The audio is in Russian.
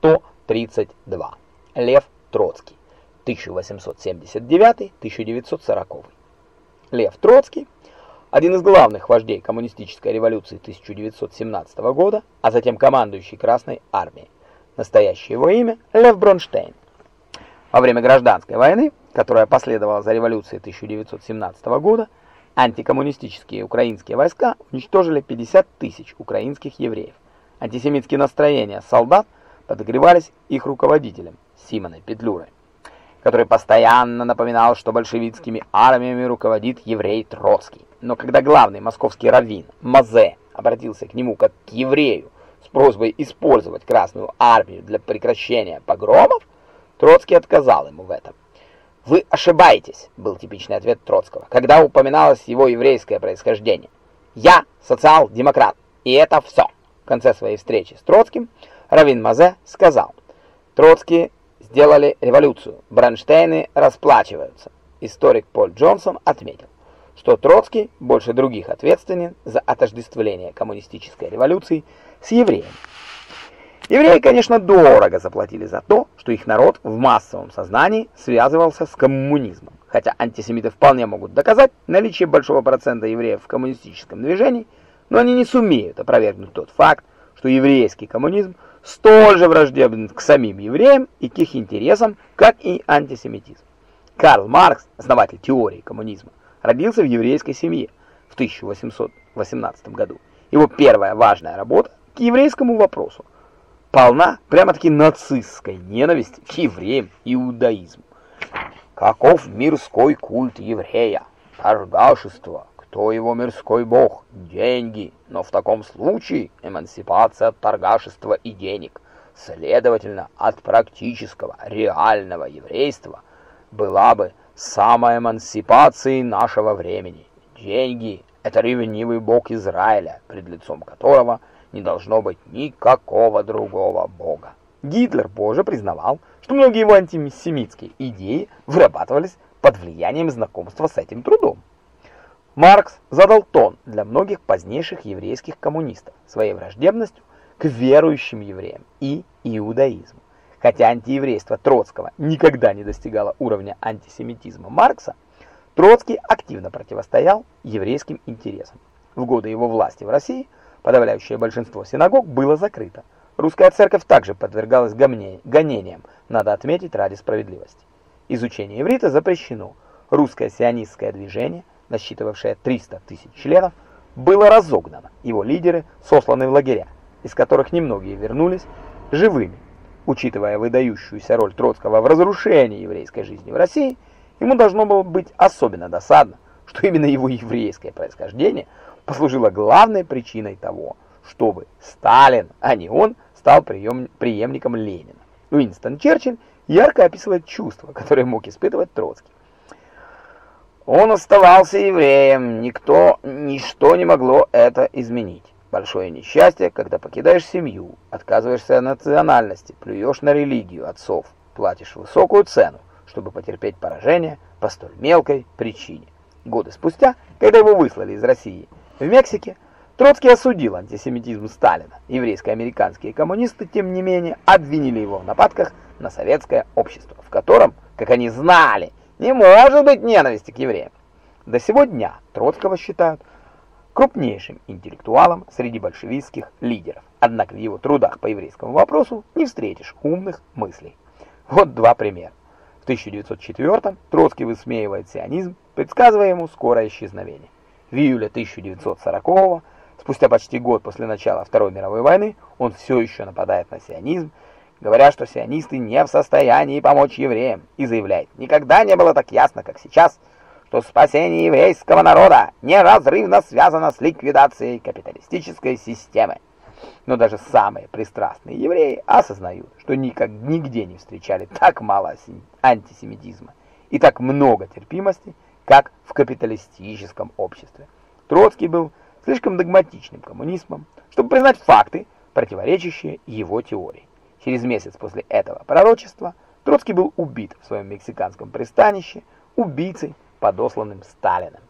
132. Лев Троцкий, 1879-1940. Лев Троцкий один из главных вождей коммунистической революции 1917 года, а затем командующий Красной армией. Настоящее его имя Лев Бронштейн. Во время гражданской войны, которая последовала за революцией 1917 года, антикоммунистические украинские войска уничтожили 50 тысяч украинских евреев. Антисемитские настроения солдат подогревались их руководителем Симоной Петлюрой, который постоянно напоминал, что большевистскими армиями руководит еврей Троцкий. Но когда главный московский раввин Мазе обратился к нему как к еврею с просьбой использовать Красную армию для прекращения погромов, Троцкий отказал ему в этом. «Вы ошибаетесь», — был типичный ответ Троцкого, когда упоминалось его еврейское происхождение. «Я социал-демократ, и это все». В конце своей встречи с Троцким Равин Мазе сказал, «Троцкие сделали революцию, Бронштейны расплачиваются». Историк Поль Джонсон отметил, что Троцкий больше других ответственен за отождествление коммунистической революции с евреями. Евреи, конечно, дорого заплатили за то, что их народ в массовом сознании связывался с коммунизмом. Хотя антисемиты вполне могут доказать наличие большого процента евреев в коммунистическом движении, но они не сумеют опровергнуть тот факт, что еврейский коммунизм столь же враждебен к самим евреям и к их интересам, как и антисемитизм. Карл Маркс, основатель теории коммунизма, родился в еврейской семье в 1818 году. Его первая важная работа к еврейскому вопросу полна прямо-таки нацистской ненависти к евреям и иудаизму. Каков мирской культ еврея? Торгашество. Кто его мирской бог? Деньги. Но в таком случае эмансипация от торгашества и денег, следовательно, от практического, реального еврейства, была бы самоэмансипацией нашего времени. Деньги – это ревнивый бог Израиля, пред лицом которого – не должно быть никакого другого бога. Гитлер позже признавал, что многие его антисемитские идеи вырабатывались под влиянием знакомства с этим трудом. Маркс задал тон для многих позднейших еврейских коммунистов своей враждебностью к верующим евреям и иудаизму. Хотя антиеврейство Троцкого никогда не достигало уровня антисемитизма Маркса, Троцкий активно противостоял еврейским интересам. В годы его власти в России – Подавляющее большинство синагог было закрыто. Русская церковь также подвергалась гонениям, надо отметить ради справедливости. Изучение иврита запрещено. Русское сионистское движение, насчитывавшее 300 тысяч членов, было разогнано. Его лидеры сосланы в лагеря, из которых немногие вернулись живыми. Учитывая выдающуюся роль Троцкого в разрушении еврейской жизни в России, ему должно было быть особенно досадно, что именно его еврейское происхождение – послужило главной причиной того, чтобы Сталин, а не он, стал прием, преемником Ленина. Уинстон Черчилль ярко описывает чувства, которые мог испытывать Троцкий. Он оставался евреем, никто, ничто не могло это изменить. Большое несчастье, когда покидаешь семью, отказываешься от национальности, плюешь на религию отцов, платишь высокую цену, чтобы потерпеть поражение по столь мелкой причине. Годы спустя, когда его выслали из России, в Мексике Троцкий осудил антисемитизм Сталина. Еврейско-американские коммунисты, тем не менее, обвинили его в нападках на советское общество, в котором, как они знали, не может быть ненависти к евреям. До сего дня Троцкого считают крупнейшим интеллектуалом среди большевистских лидеров. Однако в его трудах по еврейскому вопросу не встретишь умных мыслей. Вот два примера. В 1904 Троцкий высмеивает сионизм, предсказывая ему скорое исчезновение. В июле 1940-го, спустя почти год после начала Второй мировой войны, он все еще нападает на сионизм, говоря, что сионисты не в состоянии помочь евреям, и заявляет, никогда не было так ясно, как сейчас, что спасение еврейского народа неразрывно связано с ликвидацией капиталистической системы. Но даже самые пристрастные евреи осознают, что никак нигде не встречали так мало антисемитизма и так много терпимости, как в капиталистическом обществе. Троцкий был слишком догматичным коммунистом, чтобы признать факты, противоречащие его теории. Через месяц после этого пророчества Троцкий был убит в своем мексиканском пристанище убийцей, подосланным Сталиным.